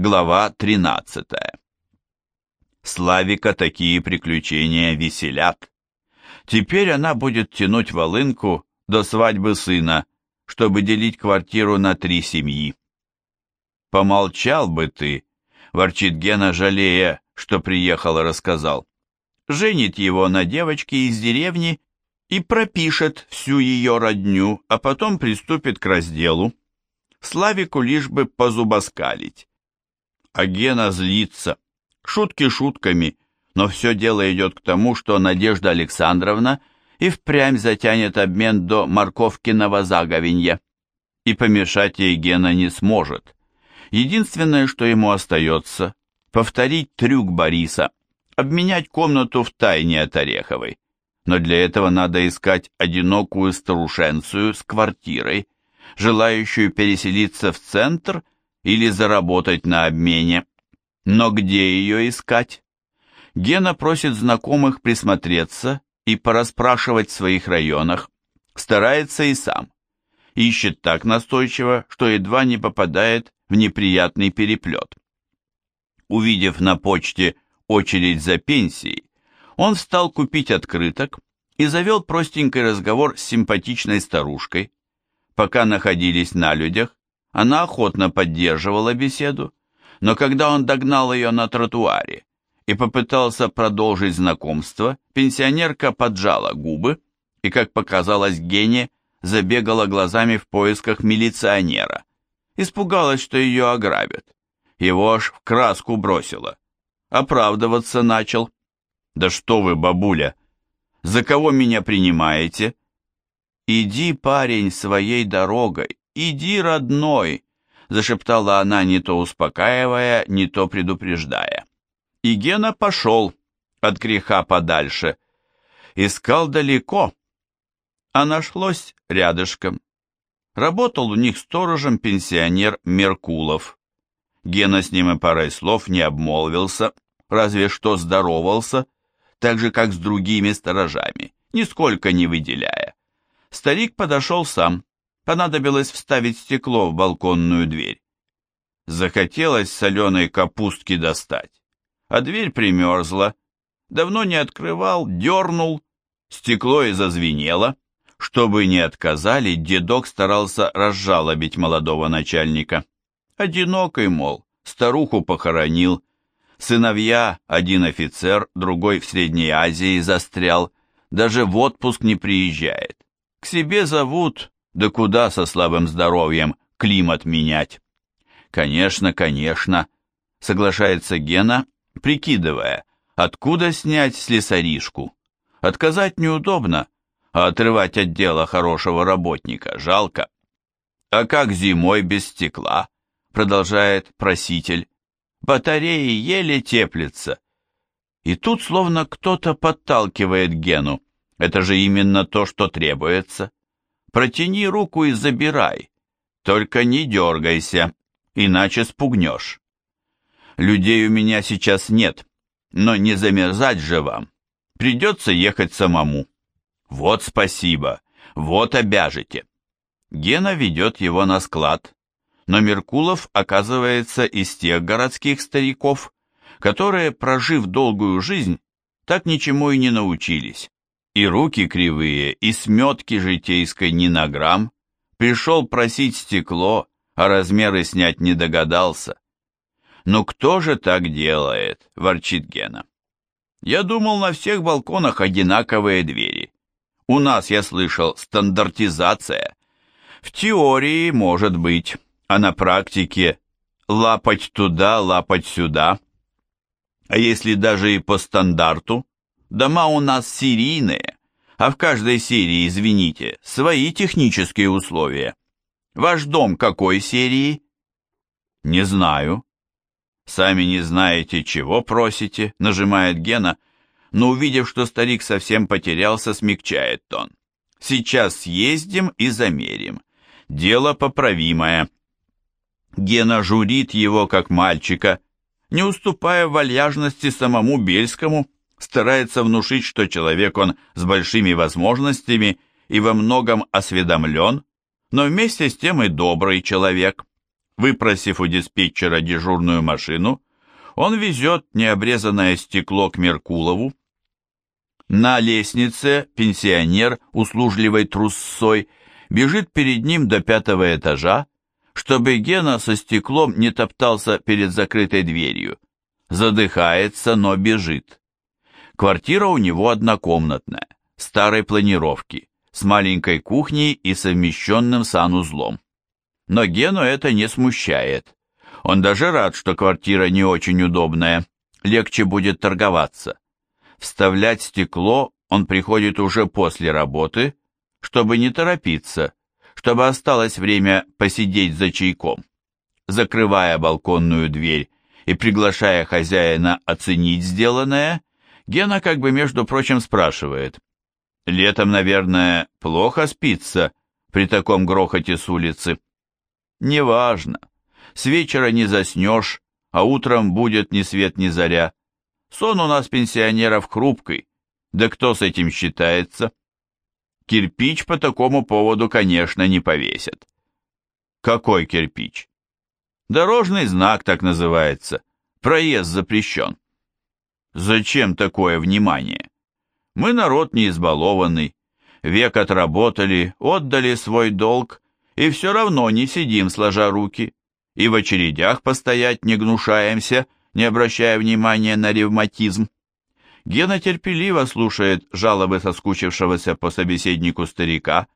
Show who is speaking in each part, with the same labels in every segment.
Speaker 1: Глава 13. Славика такие приключения веселят. Теперь она будет тянуть волынку до свадьбы сына, чтобы делить квартиру на три семьи. «Помолчал бы ты», — ворчит Гена, жалея, что приехал и рассказал. Женит его на девочке из деревни и пропишет всю ее родню, а потом приступит к разделу. Славику лишь бы позубоскалить а Гена злится. Шутки шутками, но все дело идет к тому, что Надежда Александровна и впрямь затянет обмен до морковкиного заговенья. И помешать ей Гена не сможет. Единственное, что ему остается, повторить трюк Бориса, обменять комнату в тайне от Ореховой. Но для этого надо искать одинокую старушенцию с квартирой, желающую переселиться в центр – или заработать на обмене. Но где ее искать? Гена просит знакомых присмотреться и порасспрашивать в своих районах. Старается и сам. Ищет так настойчиво, что едва не попадает в неприятный переплет. Увидев на почте очередь за пенсией, он стал купить открыток и завел простенький разговор с симпатичной старушкой. Пока находились на людях, она охотно поддерживала беседу, но когда он догнал ее на тротуаре и попытался продолжить знакомство, пенсионерка поджала губы и, как показалось Гене, забегала глазами в поисках милиционера. Испугалась, что ее ограбят. Его аж в краску бросило. Оправдываться начал. «Да что вы, бабуля! За кого меня принимаете?» «Иди, парень, своей дорогой, «Иди, родной!» — зашептала она, не то успокаивая, не то предупреждая. И Гена пошел от греха подальше. Искал далеко, а нашлось рядышком. Работал у них сторожем пенсионер Меркулов. Гена с ним и парой слов не обмолвился, разве что здоровался, так же, как с другими сторожами, нисколько не выделяя. Старик подошел сам, понадобилось вставить стекло в балконную дверь. Захотелось соленой капустки достать, а дверь примерзла. Давно не открывал, дернул, стекло и зазвенело. Чтобы не отказали, дедок старался разжалобить молодого начальника. Одинокий, мол, старуху похоронил. Сыновья, один офицер, другой в Средней Азии застрял, даже в отпуск не приезжает. К себе зовут, да куда со слабым здоровьем климат менять? Конечно, конечно, соглашается Гена, прикидывая, откуда снять слесаришку. Отказать неудобно, а отрывать от дела хорошего работника жалко. А как зимой без стекла? Продолжает проситель. Батареи еле теплятся. И тут словно кто-то подталкивает Гену. Это же именно то, что требуется. Протяни руку и забирай. Только не дергайся, иначе спугнешь. Людей у меня сейчас нет, но не замерзать же вам. Придется ехать самому. Вот спасибо, вот обяжете. Гена ведет его на склад, но Меркулов оказывается из тех городских стариков, которые, прожив долгую жизнь, так ничему и не научились и руки кривые, и сметки житейской ни на грамм, пришел просить стекло, а размеры снять не догадался. «Ну кто же так делает?» – ворчит Гена. «Я думал, на всех балконах одинаковые двери. У нас, я слышал, стандартизация. В теории может быть, а на практике лапать туда, лапать сюда. А если даже и по стандарту, Дома у нас серийные, а в каждой серии, извините, свои технические условия. Ваш дом какой серии? Не знаю. Сами не знаете, чего просите, нажимает Гена, но увидев, что старик совсем потерялся, смягчает тон. Сейчас съездим и замерим. Дело поправимое. Гена журит его, как мальчика, не уступая вальяжности самому Бельскому, старается внушить, что человек он с большими возможностями и во многом осведомлен, но вместе с тем и добрый человек. Выпросив у диспетчера дежурную машину, он везет необрезанное стекло к Меркулову. На лестнице пенсионер, услужливой труссой, бежит перед ним до пятого этажа, чтобы Гена со стеклом не топтался перед закрытой дверью. Задыхается, но бежит. Квартира у него однокомнатная, старой планировки, с маленькой кухней и совмещенным санузлом. Но Гену это не смущает. Он даже рад, что квартира не очень удобная, легче будет торговаться. Вставлять стекло он приходит уже после работы, чтобы не торопиться, чтобы осталось время посидеть за чайком. Закрывая балконную дверь и приглашая хозяина оценить сделанное, Гена как бы, между прочим, спрашивает. «Летом, наверное, плохо спится при таком грохоте с улицы?» «Неважно. С вечера не заснешь, а утром будет ни свет ни заря. Сон у нас пенсионеров хрупкий, да кто с этим считается?» Кирпич по такому поводу, конечно, не повесят. Какой кирпич? Дорожный знак так называется. Проезд запрещен. Зачем такое внимание? Мы народ не избалованный. Век отработали, отдали свой долг, и все равно не сидим сложа руки. И в очередях постоять не гнушаемся, не обращая внимания на ревматизм. Гена терпеливо слушает жалобы соскучившегося по собеседнику старика,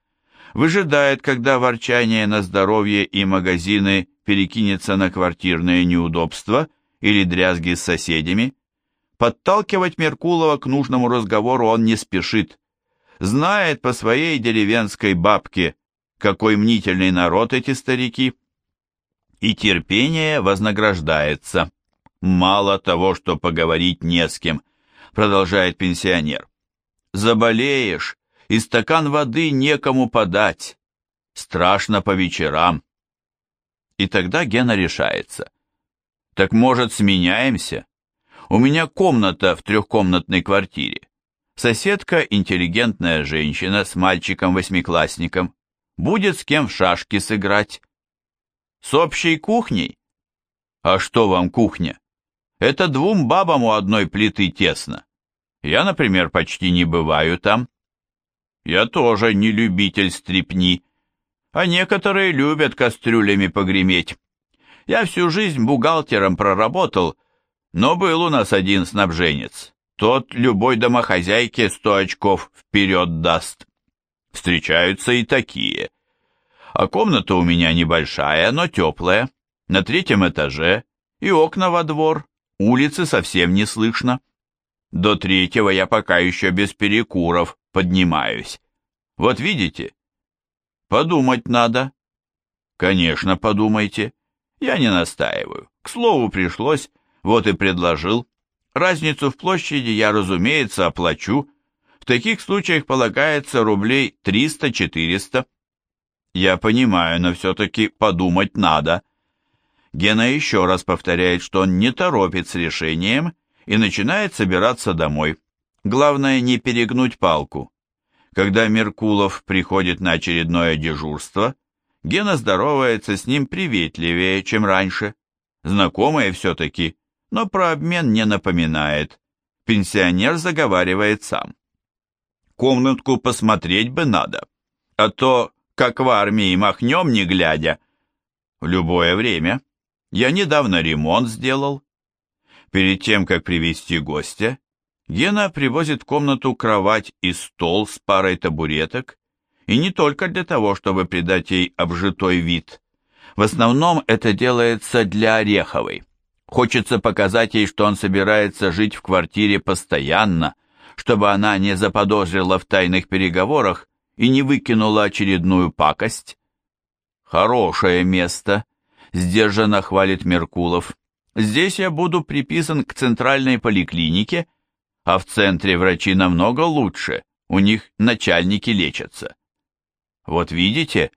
Speaker 1: выжидает, когда ворчание на здоровье и магазины перекинется на квартирные неудобства или дрязги с соседями. Подталкивать Меркулова к нужному разговору он не спешит. Знает по своей деревенской бабке, какой мнительный народ эти старики. И терпение вознаграждается. Мало того, что поговорить не с кем – продолжает пенсионер. Заболеешь, и стакан воды некому подать. Страшно по вечерам. И тогда Гена решается. Так может, сменяемся? У меня комната в трехкомнатной квартире. Соседка интеллигентная женщина с мальчиком-восьмиклассником. Будет с кем в шашки сыграть. С общей кухней? А что вам кухня? Это двум бабам у одной плиты тесно. Я, например, почти не бываю там. Я тоже не любитель стрепни, а некоторые любят кастрюлями погреметь. Я всю жизнь бухгалтером проработал, но был у нас один снабженец. Тот любой домохозяйке сто очков вперед даст. Встречаются и такие. А комната у меня небольшая, но теплая, на третьем этаже, и окна во двор. Улицы совсем не слышно. До третьего я пока еще без перекуров поднимаюсь. Вот видите? Подумать надо. Конечно, подумайте. Я не настаиваю. К слову, пришлось, вот и предложил. Разницу в площади я, разумеется, оплачу. В таких случаях полагается рублей 300-400. Я понимаю, но все-таки подумать надо. Гена еще раз повторяет, что он не торопит с решением и начинает собираться домой. Главное не перегнуть палку. Когда Меркулов приходит на очередное дежурство, Гена здоровается с ним приветливее, чем раньше. Знакомые все-таки, но про обмен не напоминает. Пенсионер заговаривает сам. Комнатку посмотреть бы надо, а то, как в армии, махнем не глядя. В любое время. Я недавно ремонт сделал. Перед тем, как привести гостя, Гена привозит в комнату кровать и стол с парой табуреток, и не только для того, чтобы придать ей обжитой вид. В основном это делается для Ореховой. Хочется показать ей, что он собирается жить в квартире постоянно, чтобы она не заподозрила в тайных переговорах и не выкинула очередную пакость. Хорошее место, сдержанно хвалит Меркулов. Здесь я буду приписан к центральной поликлинике, а в центре врачи намного лучше, у них начальники лечатся. Вот видите,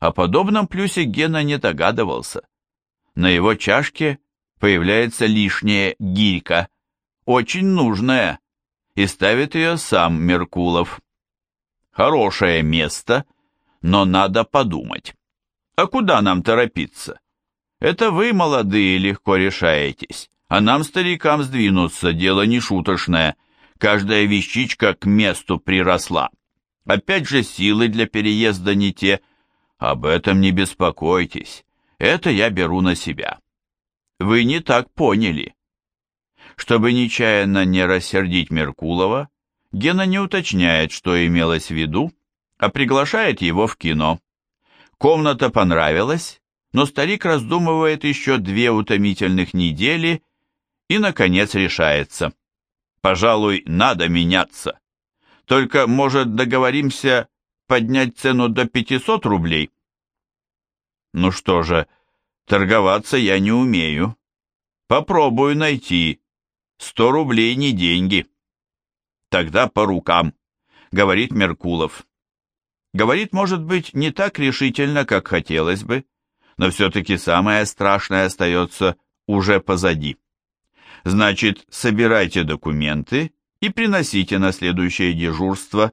Speaker 1: о подобном плюсе Гена не догадывался. На его чашке появляется лишняя гирька, очень нужная, и ставит ее сам Меркулов. Хорошее место, но надо подумать. А куда нам торопиться? Это вы, молодые, легко решаетесь, а нам, старикам, сдвинуться, дело не шуточное. Каждая вещичка к месту приросла. Опять же, силы для переезда не те. Об этом не беспокойтесь, это я беру на себя. Вы не так поняли. Чтобы нечаянно не рассердить Меркулова, Гена не уточняет, что имелось в виду, а приглашает его в кино. Комната понравилась, но старик раздумывает еще две утомительных недели и, наконец, решается. Пожалуй, надо меняться. Только, может, договоримся поднять цену до 500 рублей? Ну что же, торговаться я не умею. Попробую найти. Сто рублей не деньги. Тогда по рукам, говорит Меркулов. Говорит, может быть, не так решительно, как хотелось бы, но все-таки самое страшное остается уже позади. Значит, собирайте документы и приносите на следующее дежурство.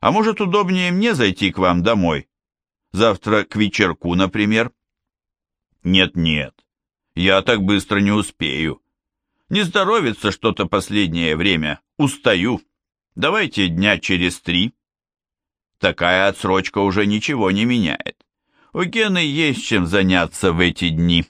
Speaker 1: А может, удобнее мне зайти к вам домой? Завтра к вечерку, например? Нет-нет, я так быстро не успею. Не здоровится что-то последнее время, устаю. Давайте дня через три. Такая отсрочка уже ничего не меняет. У Гены есть чем заняться в эти дни.